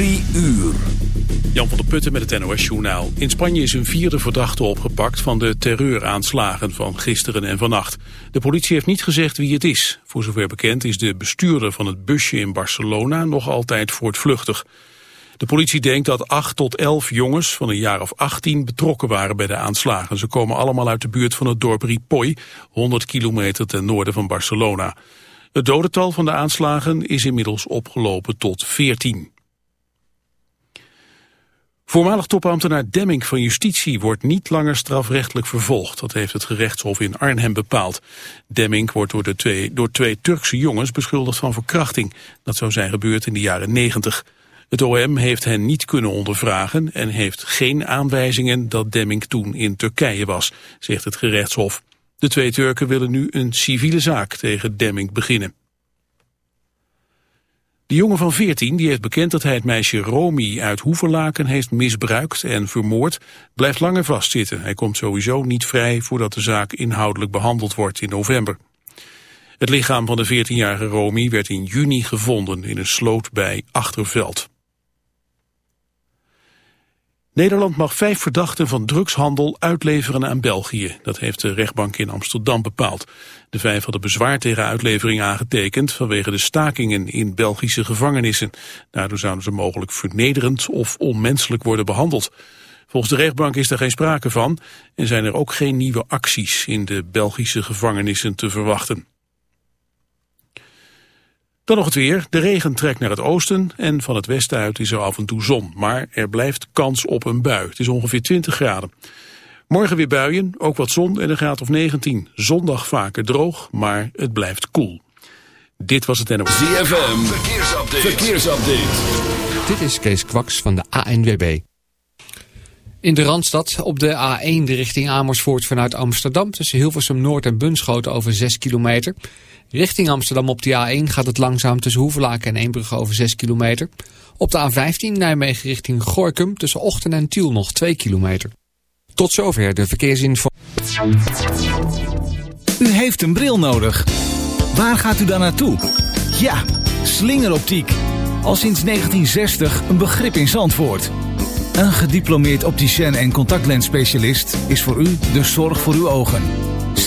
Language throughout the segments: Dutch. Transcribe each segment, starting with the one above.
Drie uur. Jan van der Putten met het NOS-journaal. In Spanje is een vierde verdachte opgepakt van de terreuraanslagen van gisteren en vannacht. De politie heeft niet gezegd wie het is. Voor zover bekend is de bestuurder van het busje in Barcelona nog altijd voortvluchtig. De politie denkt dat 8 tot 11 jongens van een jaar of 18 betrokken waren bij de aanslagen. Ze komen allemaal uit de buurt van het dorp Ripoll, 100 kilometer ten noorden van Barcelona. Het dodental van de aanslagen is inmiddels opgelopen tot 14. Voormalig topambtenaar Demming van Justitie wordt niet langer strafrechtelijk vervolgd. Dat heeft het gerechtshof in Arnhem bepaald. Demming wordt door, de twee, door twee Turkse jongens beschuldigd van verkrachting. Dat zou zijn gebeurd in de jaren 90. Het OM heeft hen niet kunnen ondervragen en heeft geen aanwijzingen dat Demming toen in Turkije was, zegt het gerechtshof. De twee Turken willen nu een civiele zaak tegen Demming beginnen. De jongen van 14, die heeft bekend dat hij het meisje Romy uit Hoeverlaken heeft misbruikt en vermoord, blijft langer vastzitten. Hij komt sowieso niet vrij voordat de zaak inhoudelijk behandeld wordt in november. Het lichaam van de 14-jarige Romy werd in juni gevonden in een sloot bij Achterveld. Nederland mag vijf verdachten van drugshandel uitleveren aan België. Dat heeft de rechtbank in Amsterdam bepaald. De vijf hadden bezwaar tegen uitlevering aangetekend vanwege de stakingen in Belgische gevangenissen. Daardoor zouden ze mogelijk vernederend of onmenselijk worden behandeld. Volgens de rechtbank is er geen sprake van en zijn er ook geen nieuwe acties in de Belgische gevangenissen te verwachten. Dan nog het weer. De regen trekt naar het oosten en van het westen uit is er af en toe zon. Maar er blijft kans op een bui. Het is ongeveer 20 graden. Morgen weer buien, ook wat zon en een graad of 19. Zondag vaker droog, maar het blijft koel. Dit was het NOS. ZFM, verkeersupdate. verkeersupdate. Dit is Kees Kwaks van de ANWB. In de Randstad op de A1 de richting Amersfoort vanuit Amsterdam... tussen Hilversum Noord en Bunschoten over 6 kilometer... Richting Amsterdam op de A1 gaat het langzaam tussen Hoevelaken en Eembrugge over 6 kilometer. Op de A15 Nijmegen richting Gorkum tussen Ochten en Tiel nog 2 kilometer. Tot zover de verkeersinformatie. U heeft een bril nodig. Waar gaat u dan naartoe? Ja, slingeroptiek. Al sinds 1960 een begrip in Zandvoort. Een gediplomeerd opticien en contactlensspecialist is voor u de zorg voor uw ogen.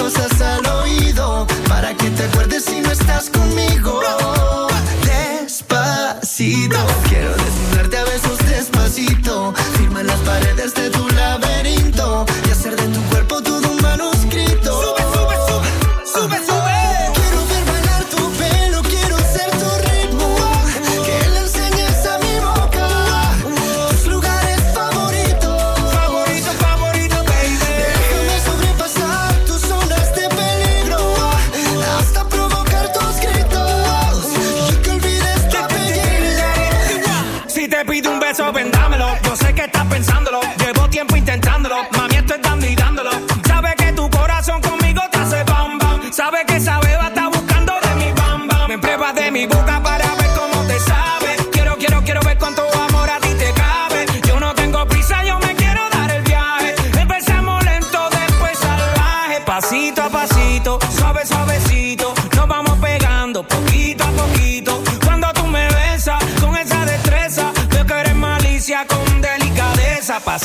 cosas al oído para que te acuerdes si no Mami, esto es dando y dándolo. Sabe que tu corazón conmigo te hace bam bam. Sabe que sabe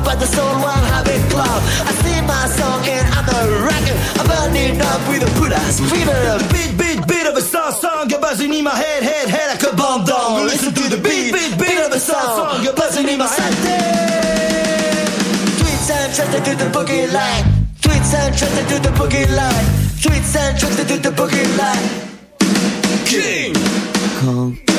Remember by the soul, one habit club. I sing my song and I'm a rocker, I'm burning up with a put ass fever. Beat, beat, beat of a song, song, you're buzzing in my head, head, head like a bomb down. Listen to the beat, beat, beat of a song, song, you're buzzing in my head. Tweets and trusted to the boogie line. Tweets and trusted to the boogie line. Tweets and trusted to the boogie line. King. A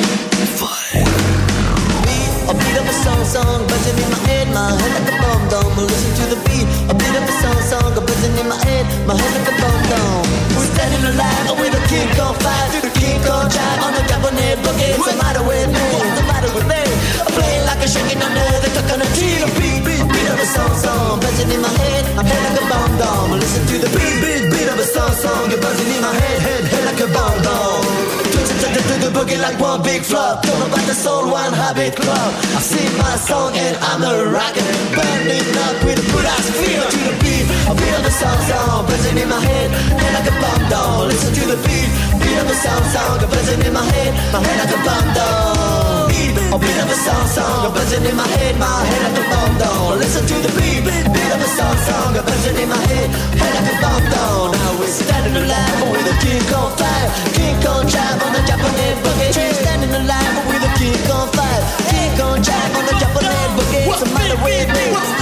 song, buzzing in my head, my head like a bomb dome. Listen to the beat. A beat of a song, song, a buzzing in my head, my head like a bomb dome. We're standing alive with a kick on fire, through the kick on drive on the cabinet boogie. What's the matter with me? What's the matter with me? I'm playing like a shaking under the coconut tree. The beat, beat, beat of a song, song, buzzing in my head, my head like a bomb dome. Listen to the beat, beat, beat of a song, song, you're buzzing in my head, head, head like a bomb dome. Twitching, twitching through the boogie like one big flop. Know about the soul, one habit club. I sing my song and I'm a rocker. Burning up with a good ass feel to the beat. I feel the song, song, buzzing in my head, head like a bomb down. Listen to the beat, beat the song, song, buzzing in my head, my head like a bomb down. Beat, a beat of a song, song, buzzing in my head, my head like a bomb down. Listen to the beat, beat of a song, song, buzzing in my head, head like a bomb down. Now we're standing alive with a kick on fire, kick on drive on the Japanese boogie. We're standing alive with a kick on fire, kick on drive on the Japanese boogie. What's the matter with me?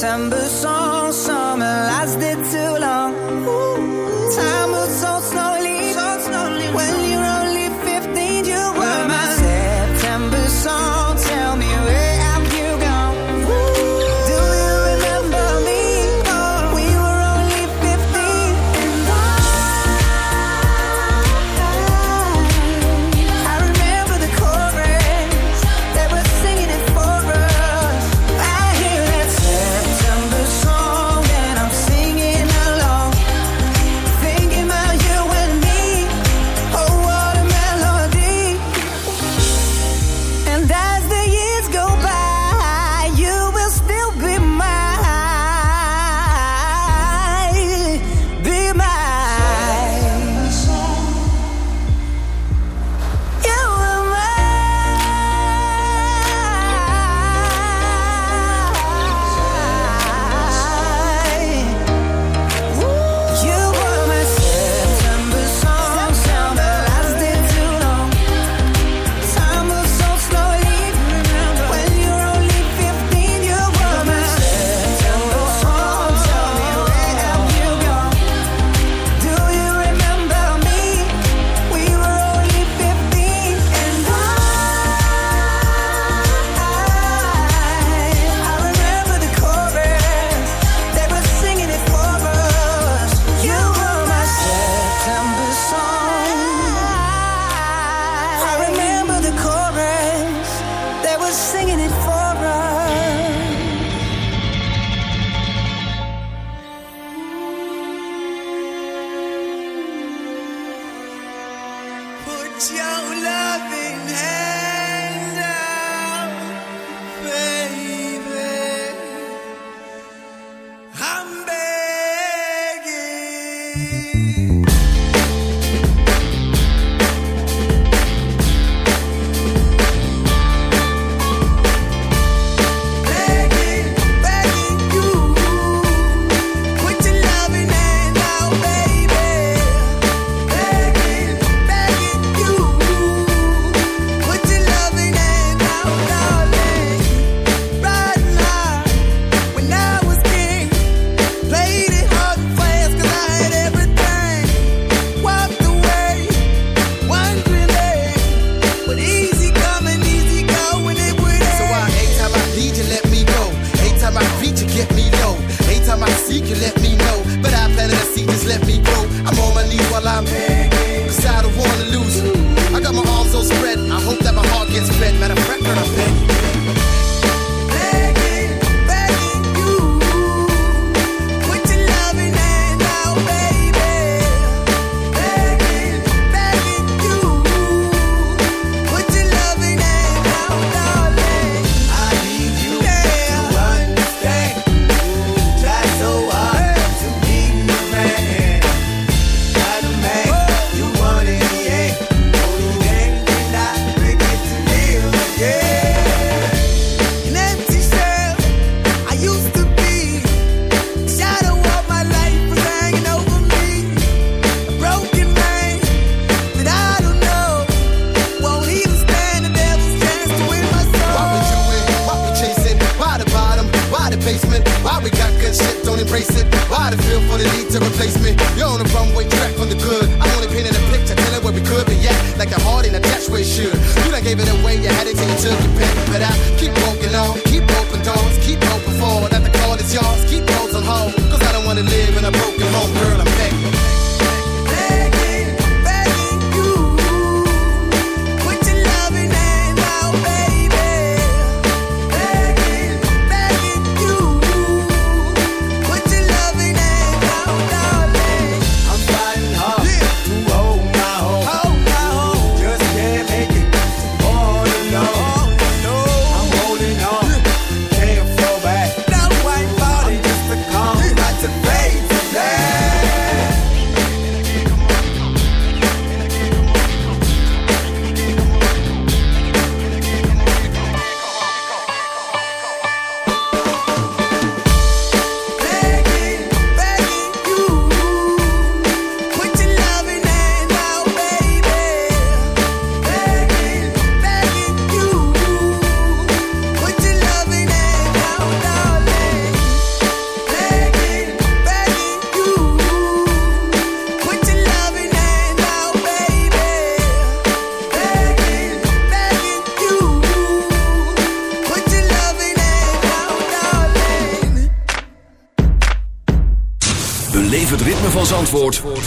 September song,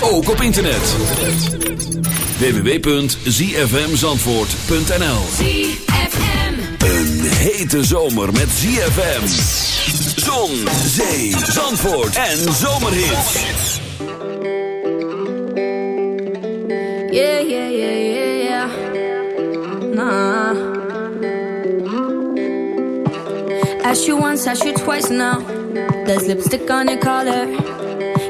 ook op internet. www.zfmzandvoort.nl Een hete zomer met ZFM. Zon, zee, zandvoort en zomerhit. Yeah, yeah, yeah, yeah, yeah. You once, ask you twice now. There's lipstick on your collar.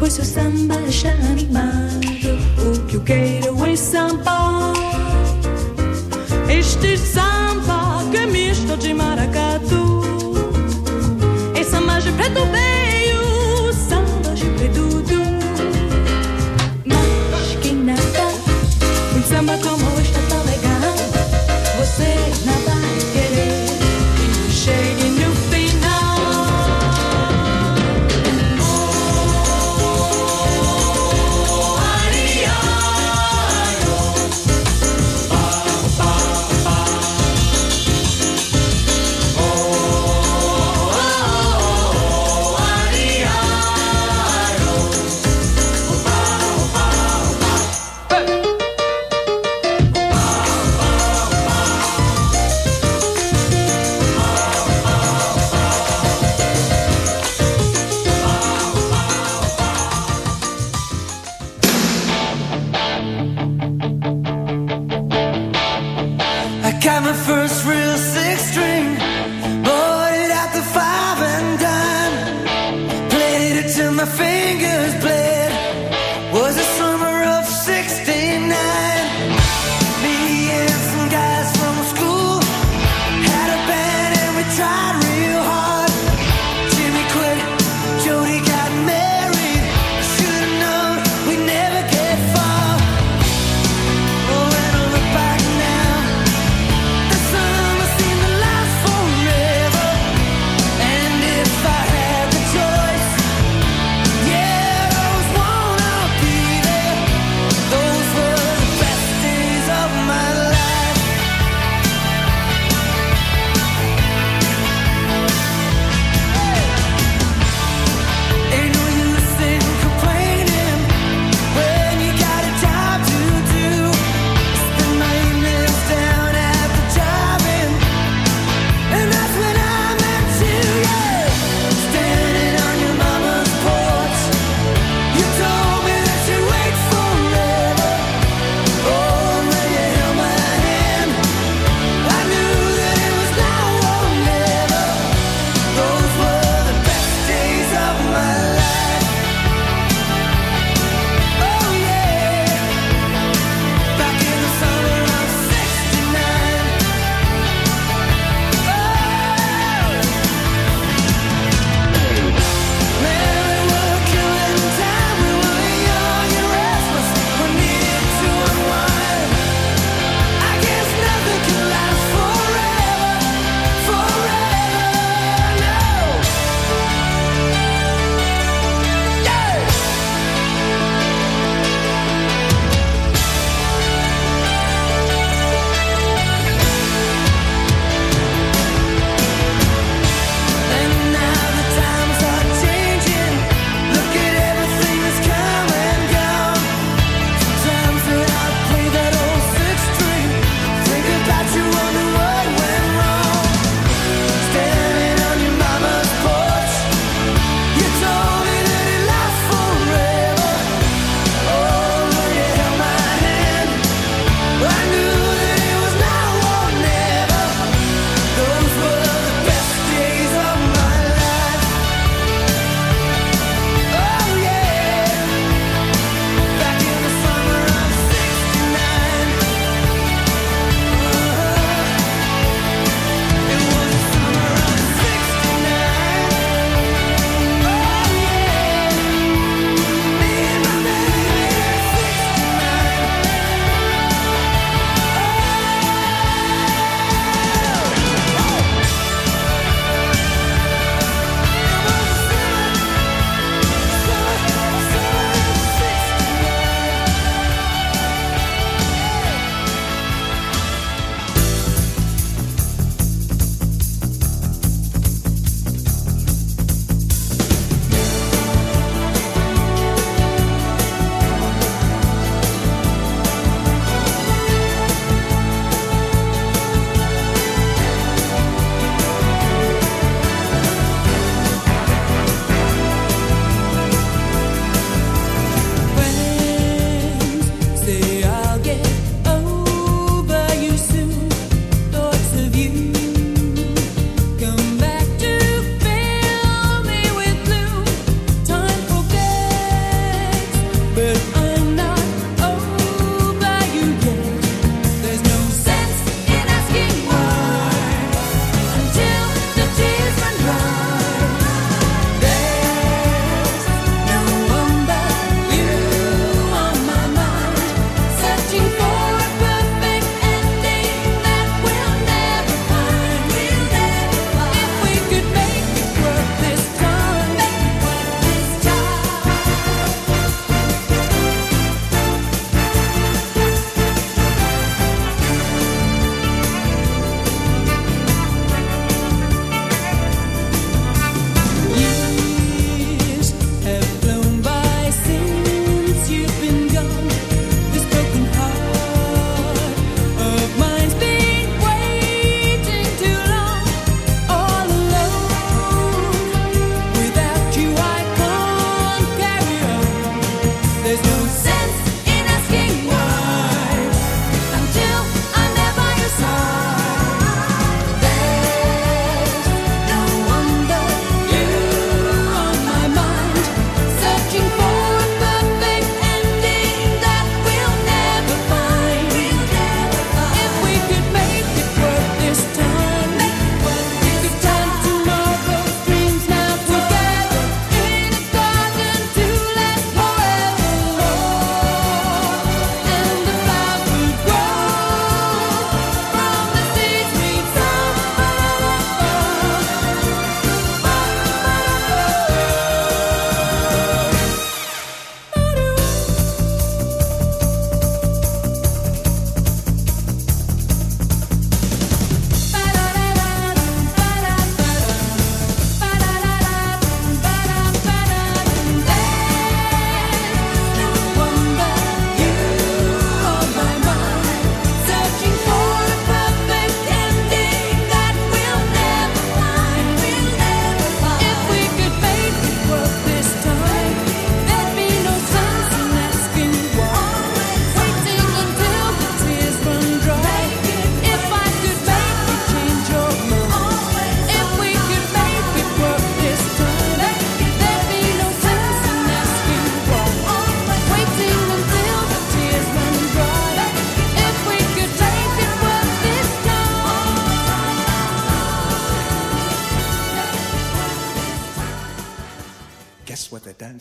pois seu samba deixa animado. O que eu quero é samba, este samba que é misto de maracatu. É samba de preto bem.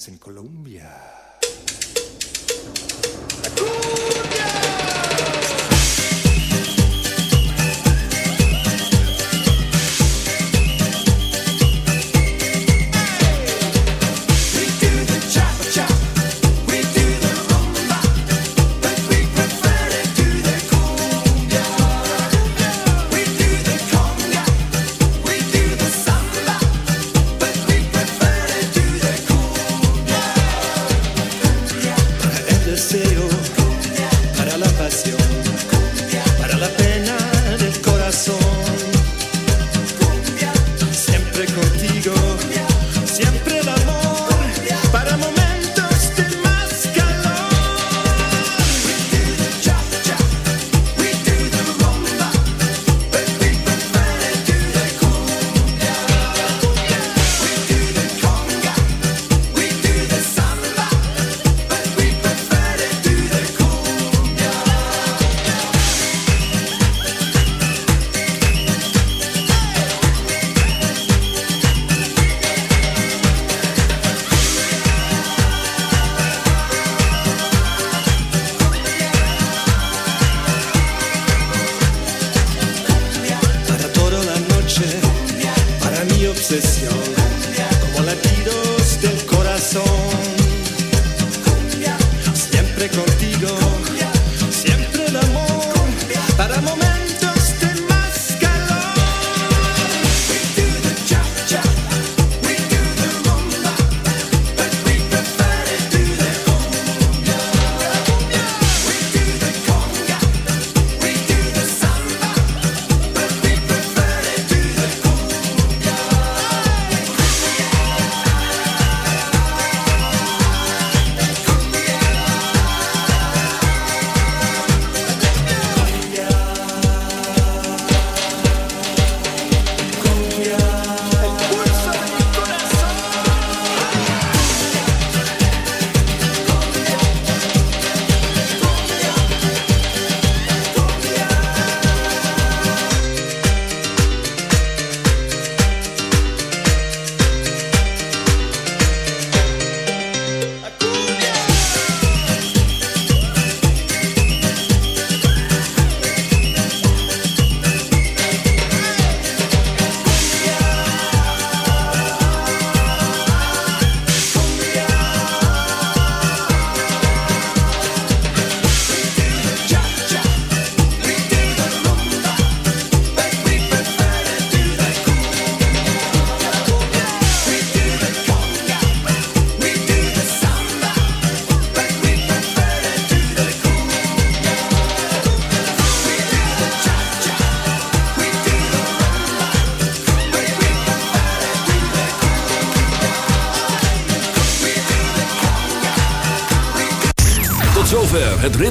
In Colombia.